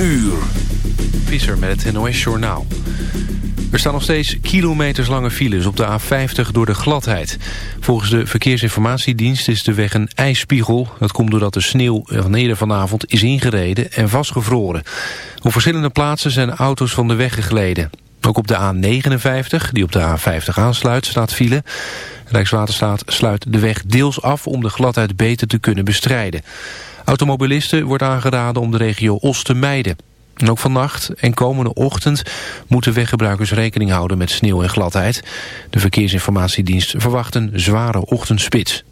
uur. Visser met het NOS-journaal. Er staan nog steeds kilometers lange files op de A50 door de gladheid. Volgens de Verkeersinformatiedienst is de weg een ijsspiegel. Dat komt doordat de sneeuw van eerder vanavond is ingereden en vastgevroren. Op verschillende plaatsen zijn auto's van de weg gegleden. Ook op de A59, die op de A50 aansluit, staat file. Rijkswaterstaat sluit de weg deels af om de gladheid beter te kunnen bestrijden. Automobilisten wordt aangeraden om de regio Os te mijden. En ook vannacht en komende ochtend moeten weggebruikers rekening houden met sneeuw en gladheid. De Verkeersinformatiedienst verwacht een zware ochtendspits.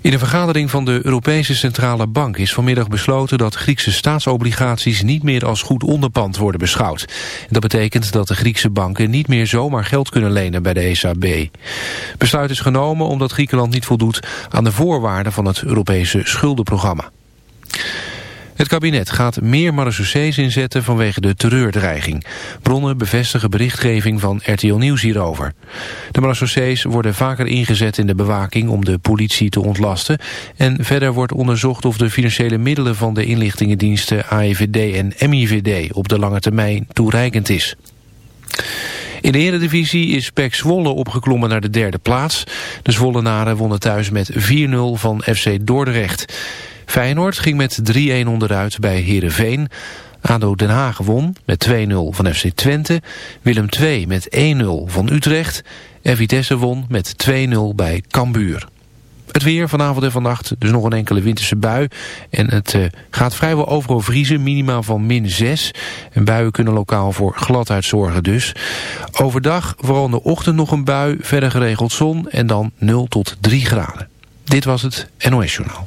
In een vergadering van de Europese Centrale Bank is vanmiddag besloten dat Griekse staatsobligaties niet meer als goed onderpand worden beschouwd. Dat betekent dat de Griekse banken niet meer zomaar geld kunnen lenen bij de ECB. Besluit is genomen omdat Griekenland niet voldoet aan de voorwaarden van het Europese schuldenprogramma. Het kabinet gaat meer marechaussees inzetten vanwege de terreurdreiging. Bronnen bevestigen berichtgeving van RTL Nieuws hierover. De marechaussees worden vaker ingezet in de bewaking om de politie te ontlasten. En verder wordt onderzocht of de financiële middelen van de inlichtingendiensten AIVD en MIVD op de lange termijn toereikend is. In de eredivisie is PEC Zwolle opgeklommen naar de derde plaats. De Zwollenaren wonnen thuis met 4-0 van FC Dordrecht. Feyenoord ging met 3-1 onderuit bij Heerenveen. ADO Den Haag won met 2-0 van FC Twente. Willem II met 1-0 van Utrecht. En Vitesse won met 2-0 bij Cambuur. Het weer vanavond en vannacht, dus nog een enkele winterse bui. En het uh, gaat vrijwel overal vriezen, minimaal van min 6. En buien kunnen lokaal voor gladheid zorgen dus. Overdag, vooral in de ochtend nog een bui, verder geregeld zon en dan 0 tot 3 graden. Dit was het NOS Journaal.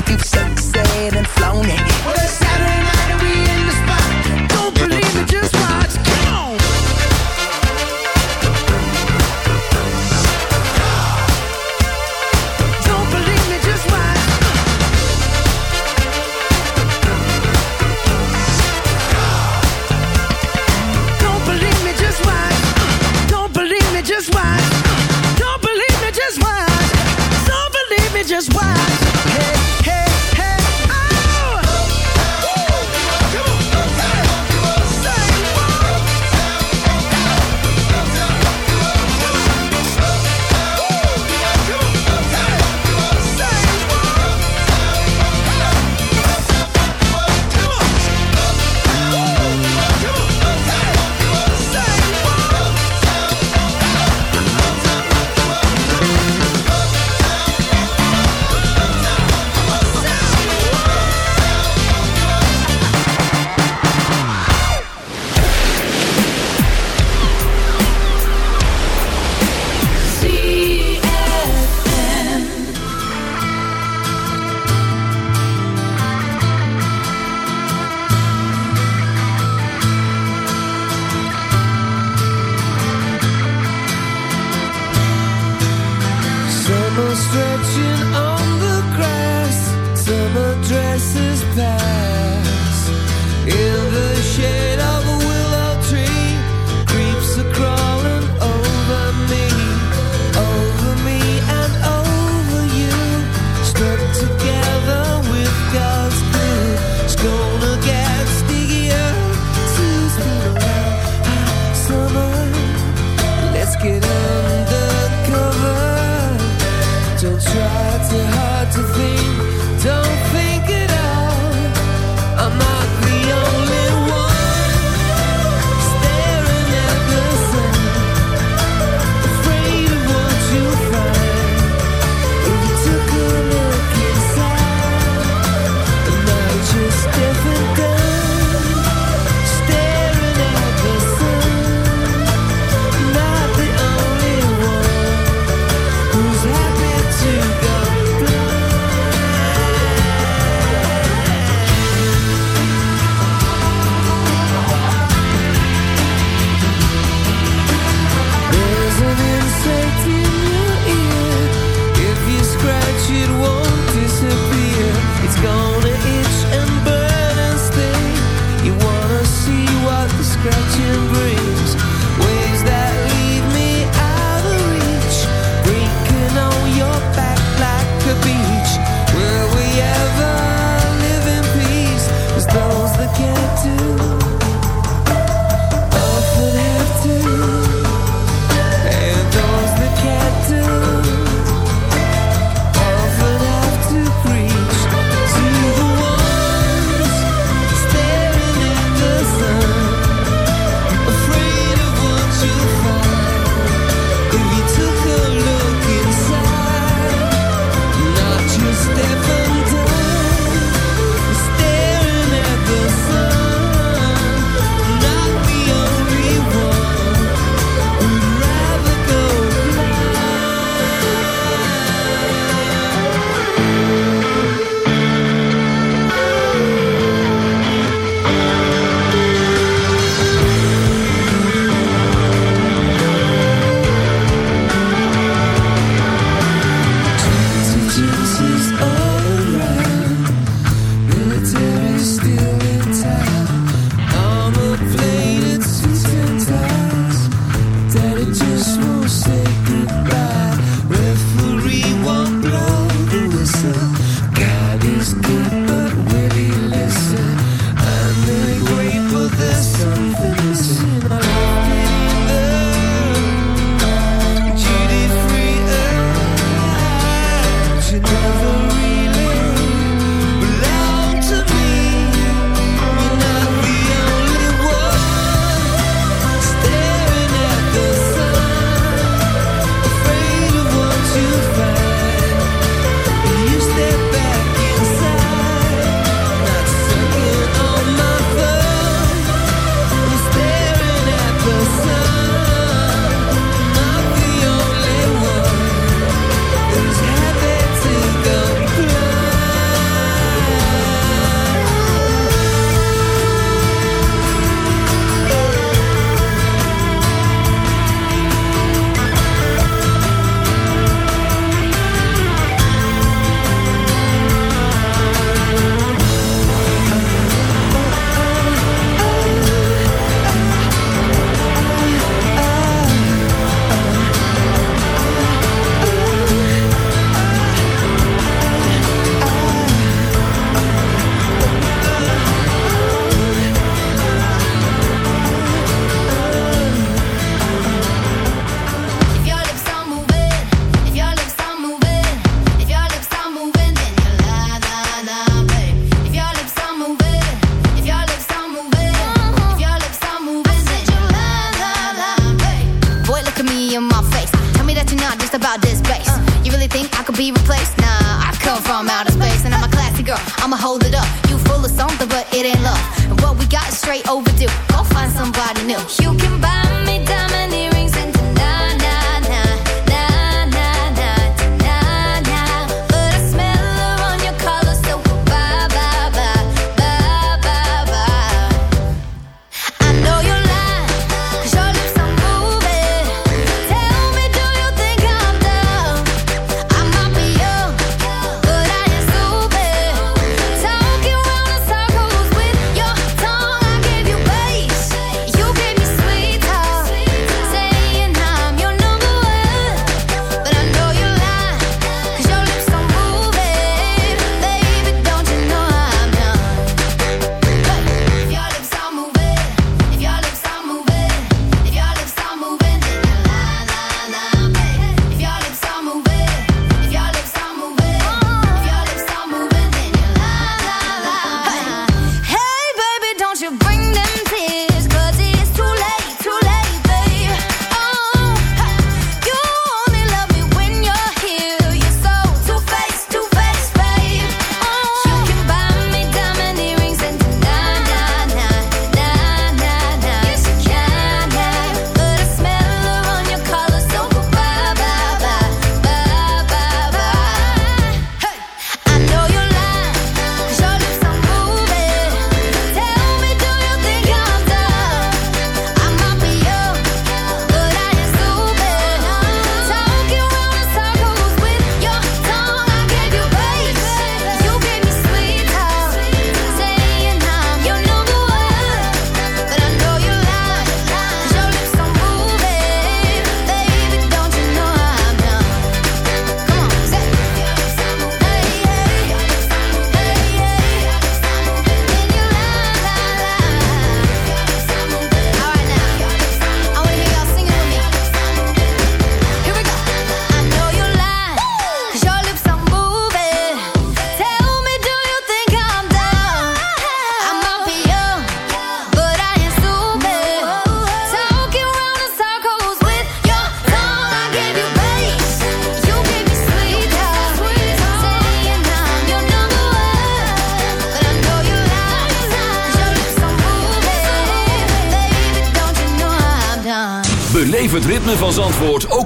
if you've succeeded and flown it. Well, stretching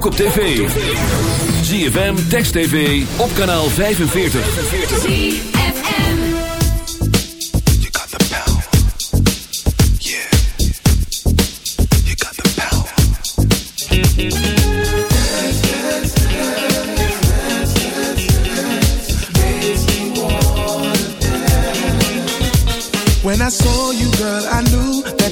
op tv. ZFM, Text TV, op kanaal 45. When I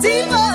deeper.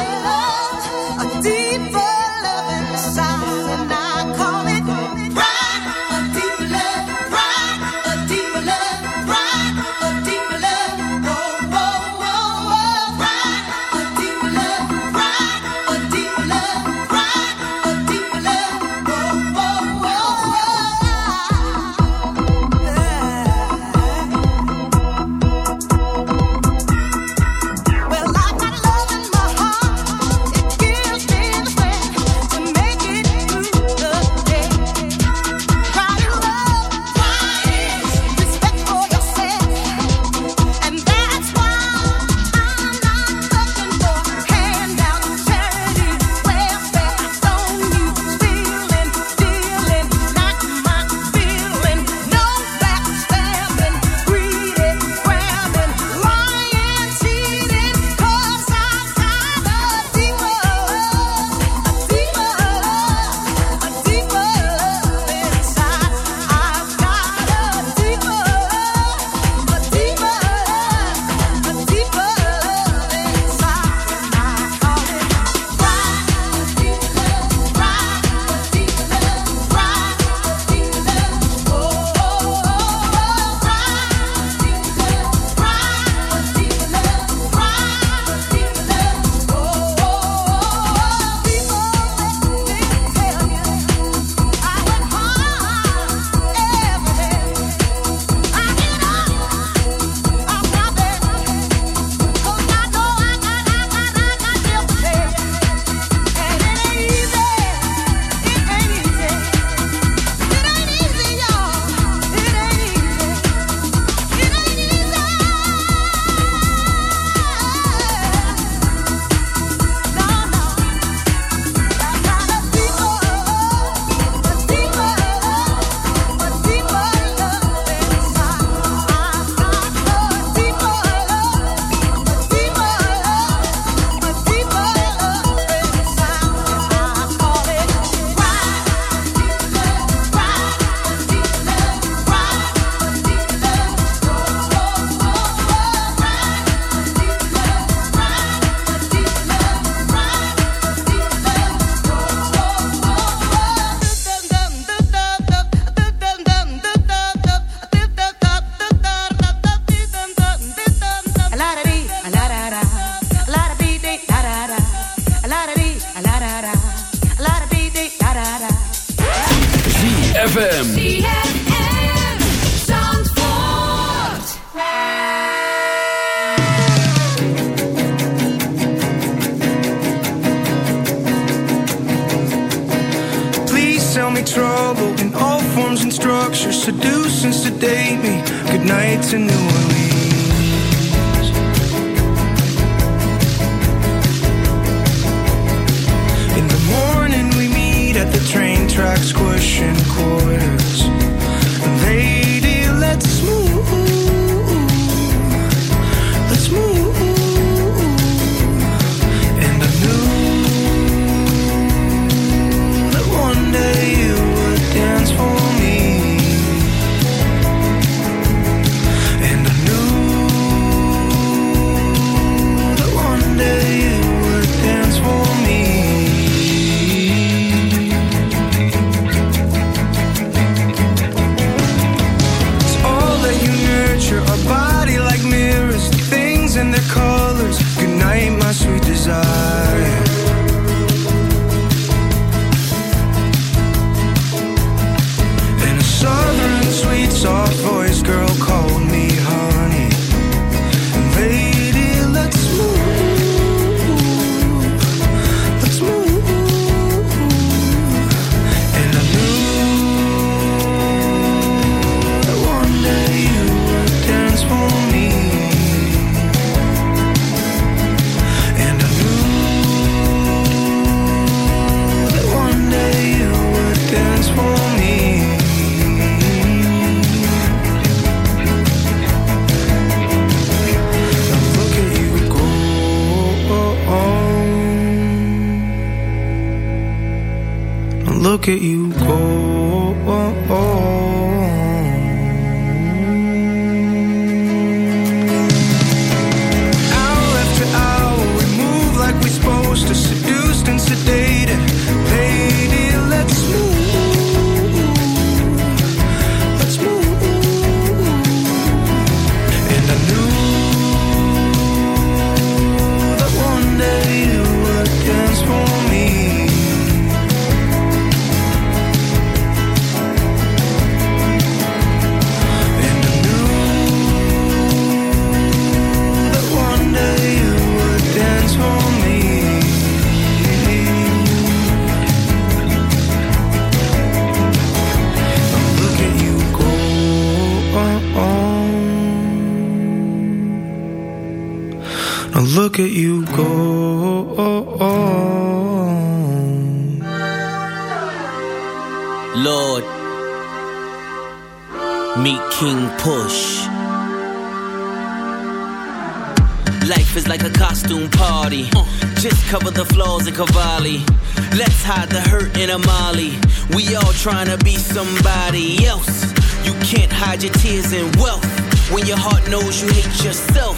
Look at you go. Lord, meet King Push. Life is like a costume party. Just cover the flaws in Cavalli. Let's hide the hurt in Armani. We all trying to be somebody else. You can't hide your tears in wealth. When your heart knows you hate yourself.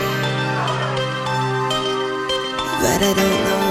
I don't know.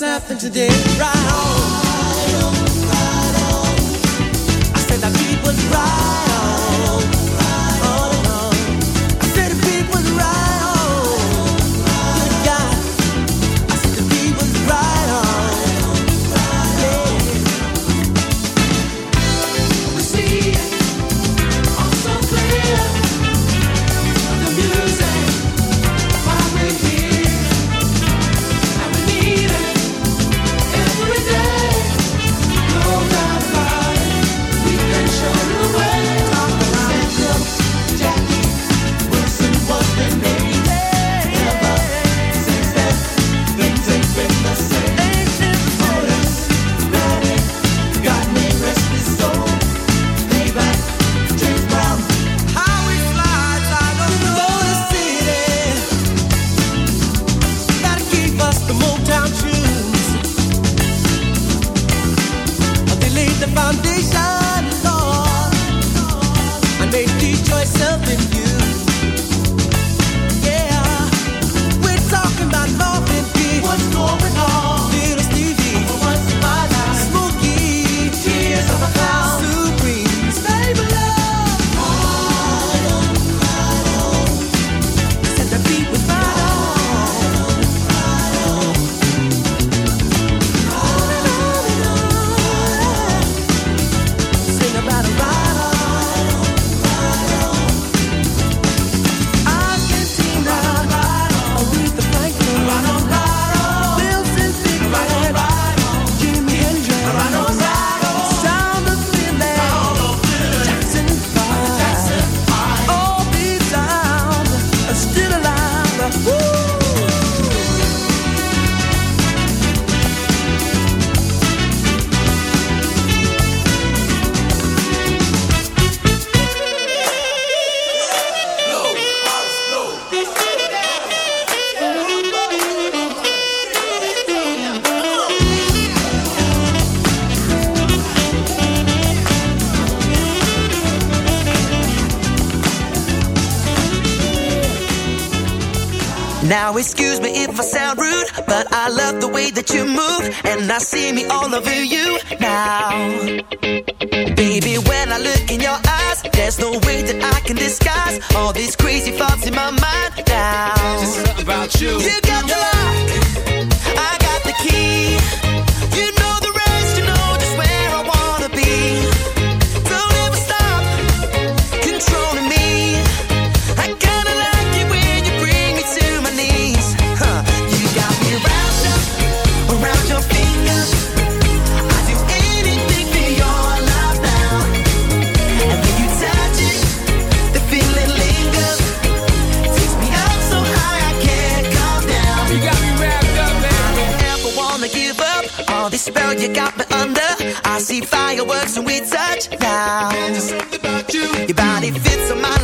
there's nothing today right on. Right on, right on. I said that people ride. see me all over you now. Baby, when I look in your eyes, there's no way that I can disguise all these crazy thoughts in my mind now. There's something about you. you Your body fits on my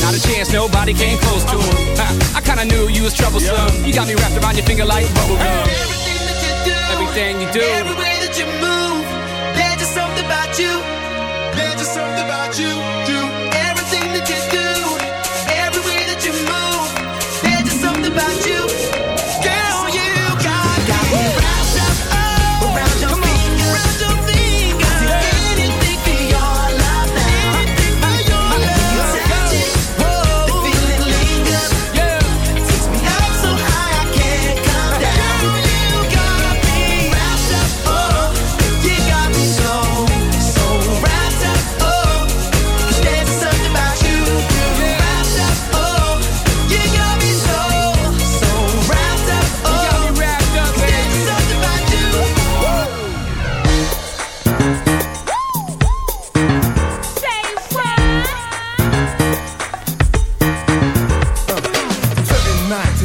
Not a chance, nobody came close to him. I, I kinda knew you was troublesome. You got me wrapped around your finger like bubblegum. Everything that you do. Everything you do.